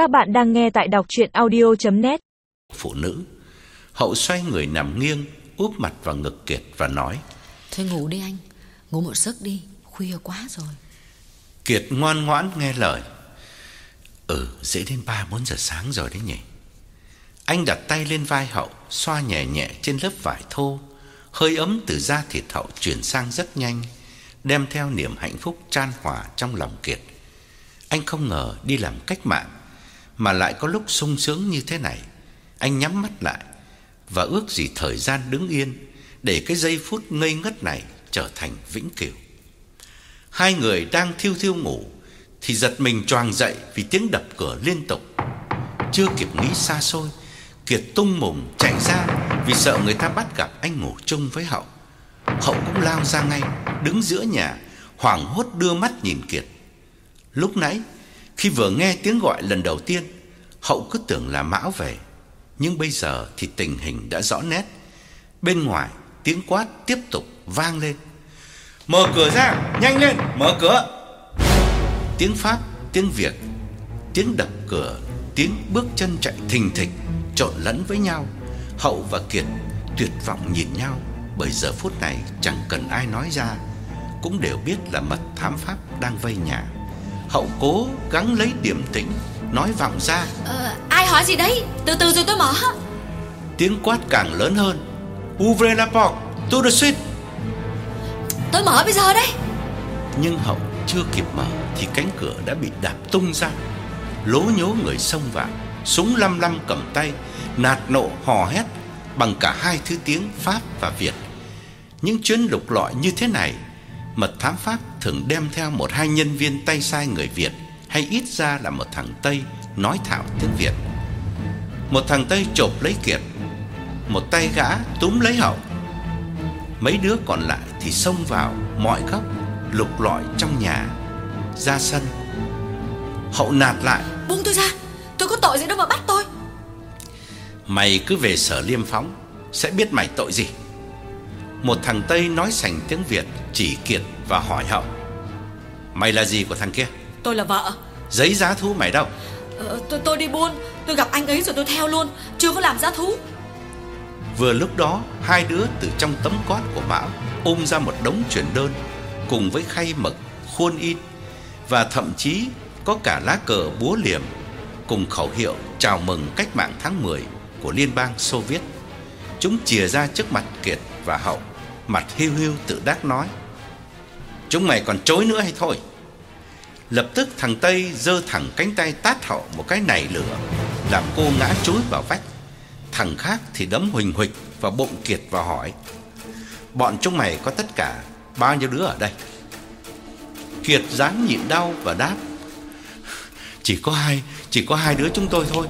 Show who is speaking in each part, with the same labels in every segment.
Speaker 1: Các bạn đang nghe tại đọc chuyện audio.net
Speaker 2: Phụ nữ Hậu xoay người nằm nghiêng Úp mặt vào ngực Kiệt và nói
Speaker 3: Thôi ngủ đi anh Ngủ một giấc đi Khuya quá rồi.
Speaker 2: Kiệt ngoan ngoãn nghe lời. Ừ dễ đến 3-4 giờ sáng rồi đấy nhỉ? Anh đặt tay lên vai Hậu Xoa nhẹ nhẹ trên lớp vải thô. Hơi ấm từ da thịt Hậu chuyển sang rất nhanh Đem theo niềm hạnh phúc tràn hòa trong lòng Kiệt. Anh không ngờ đi làm cách mạng mà lại có lúc sung sướng như thế này. Anh nhắm mắt lại Và ước gì thời gian đứng yên Để cái giây phút ngây ngất này Trở thành vĩnh cửu. Hai người đang thiêu thiêu ngủ Thì giật mình choàng dậy Vì tiếng đập cửa liên tục. Chưa kịp nghĩ xa xôi, Kiệt tung mồm chạy ra Vì sợ người ta bắt gặp anh ngủ chung với Hậu. Hậu cũng lao ra ngay, Đứng giữa nhà, Hoảng hốt đưa mắt nhìn Kiệt. Lúc nãy khi vừa nghe tiếng gọi lần đầu tiên Hậu cứ tưởng là Mão về. Nhưng bây giờ thì tình hình đã rõ nét. Bên ngoài tiếng quát tiếp tục vang lên. Mở cửa ra, nhanh lên, mở cửa! Tiếng Pháp, tiếng Việt Tiếng đập cửa Tiếng bước chân chạy thình thịch Trộn lẫn với nhau. Hậu và Kiệt tuyệt vọng nhìn nhau Bởi giờ phút này chẳng cần ai nói ra Cũng đều biết là mật thám Pháp đang vây nhà. Hậu cố gắng lấy điểm tĩnh Nói vọng ra.
Speaker 3: Ờ, Ai hỏi gì đấy? Từ từ rồi tôi mở.
Speaker 2: Tiếng quát càng lớn hơn. Ouvre la porte, tout de suite.
Speaker 3: Tôi mở bây giờ đấy
Speaker 2: Nhưng Hậu chưa kịp mở Thì cánh cửa đã bị đạp tung ra. Lố nhố người xông vào Súng lăm lăm cầm tay Nạt nộ hò hét Bằng cả hai thứ tiếng Pháp và Việt. Những chuyến lục lọi như thế này Mật thám Pháp thường đem theo một hai nhân viên tay sai người Việt Hay ít ra là một thằng Tây nói thạo tiếng Việt Một thằng Tây chộp lấy Kiệt Một tay gã túm lấy Hậu Mấy đứa còn lại thì xông vào mọi góc lục lọi trong nhà, ra sân. Hậu nạt lại,
Speaker 3: Buông tôi ra Tôi có tội gì đâu mà bắt tôi
Speaker 2: mày cứ về sở Liêm Phóng sẽ biết mày tội gì. Một thằng Tây nói sành tiếng Việt chỉ Kiệt và hỏi Hậu. Mày là gì của thằng kia?
Speaker 3: Tôi là vợ
Speaker 2: Giấy giá thú mày đâu?
Speaker 3: ờ, tôi, tôi đi buôn Tôi gặp anh ấy rồi tôi theo luôn Chưa có làm giá thú
Speaker 2: Vừa lúc đó, hai đứa từ trong tấm cót của Mão ôm ra một đống chuyển đơn cùng với khay mực, khuôn in và thậm chí có cả lá cờ búa liềm cùng khẩu hiệu chào mừng cách mạng tháng 10 của Liên bang Xô Viết. Chúng chìa ra trước mặt Kiệt và Hậu, mặt hiu hiu tự đắc nói: "Chúng mày còn chối nữa hay thôi?" Lập tức thằng Tây giơ thẳng cánh tay tát Hậu một cái nảy lửa, làm cô ngã chúi vào vách. Thằng khác thì đấm huỳnh huỳnh vào bụng Kiệt và hỏi: "Bọn chúng mày có tất cả bao nhiêu đứa ở đây?" Kiệt dáng nhịn đau và đáp: "Chỉ có hai, chỉ có hai đứa chúng tôi thôi."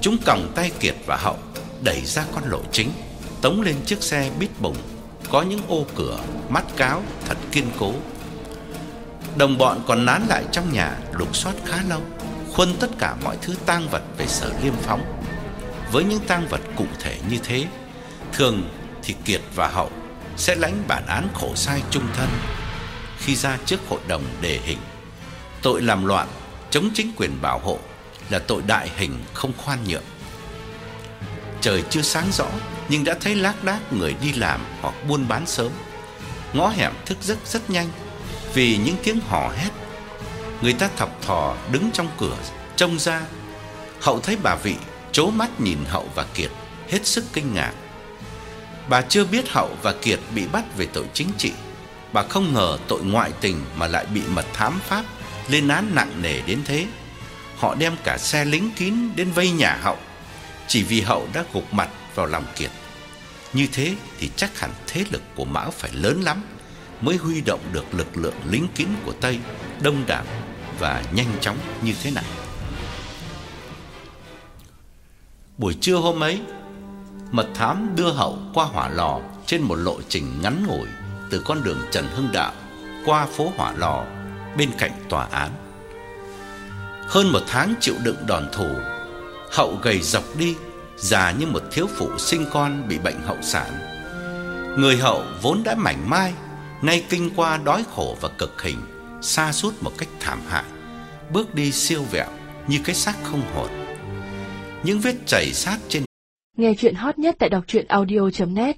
Speaker 2: Chúng còng tay Kiệt và Hậu đẩy ra con lộ chính, tống lên chiếc xe bít bùng có những ô cửa mắt cáo thật kiên cố. Đồng bọn còn nán lại trong nhà lục soát khá lâu, khuân tất cả mọi thứ tang vật về sở Liêm Phóng. Với những tang vật cụ thể như thế, thường thì Kiệt và Hậu sẽ lãnh bản án khổ sai chung thân khi ra trước hội đồng đề hình. Tội làm loạn, chống chính quyền bảo hộ là tội đại hình không khoan nhượng. Trời chưa sáng rõ nhưng đã thấy lác đác người đi làm hoặc buôn bán sớm. Ngõ hẻm thức giấc rất nhanh, vì những tiếng hò hét. Người ta thọc thò đứng trong cửa, trông ra. Hậu thấy bà vị chố mắt nhìn Hậu và Kiệt, hết sức kinh ngạc. Bà chưa biết Hậu và Kiệt bị bắt về tội chính trị. Bà không ngờ tội ngoại tình mà lại bị mật thám Pháp lên án nặng nề đến thế. Họ đem cả xe lính kín đến vây nhà Hậu chỉ vì Hậu đã gục mặt vào lòng Kiệt. Như thế thì chắc hẳn thế lực của Mão phải lớn lắm mới huy động được lực lượng lính kín của Tây đông đảo và nhanh chóng như thế này. Buổi trưa hôm ấy, mật thám đưa Hậu qua hỏa lò trên một lộ trình ngắn ngủi từ con đường Trần Hưng Đạo qua phố hỏa lò bên cạnh tòa án. Hơn một tháng chịu đựng đòn thủ, Hậu gầy dọc đi, già như một thiếu phụ sinh con bị bệnh hậu sản. Người Hậu vốn đã mảnh mai, nay kinh qua đói khổ và cực hình, sa sút một cách thảm hại, bước đi siêu vẹo, như cái xác không hồn. Những vết chảy sát trên
Speaker 4: Nghe chuyện hot nhất tại đọc audio net